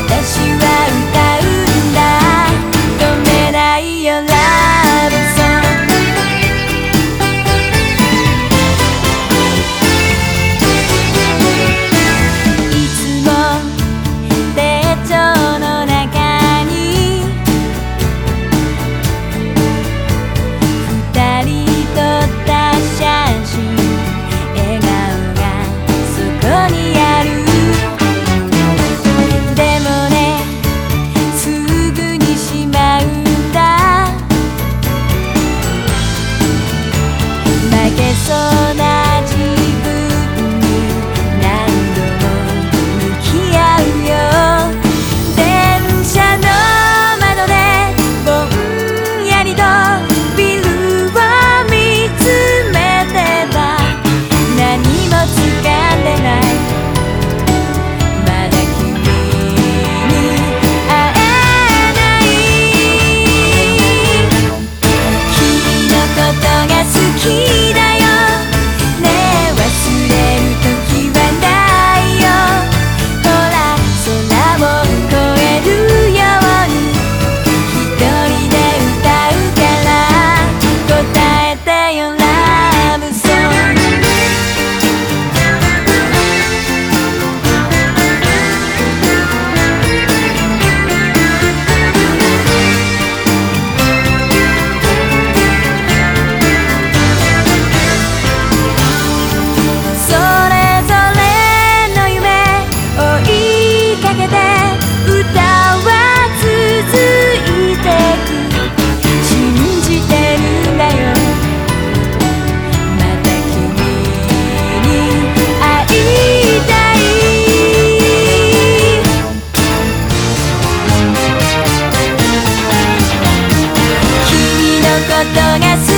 Agradezco. ことが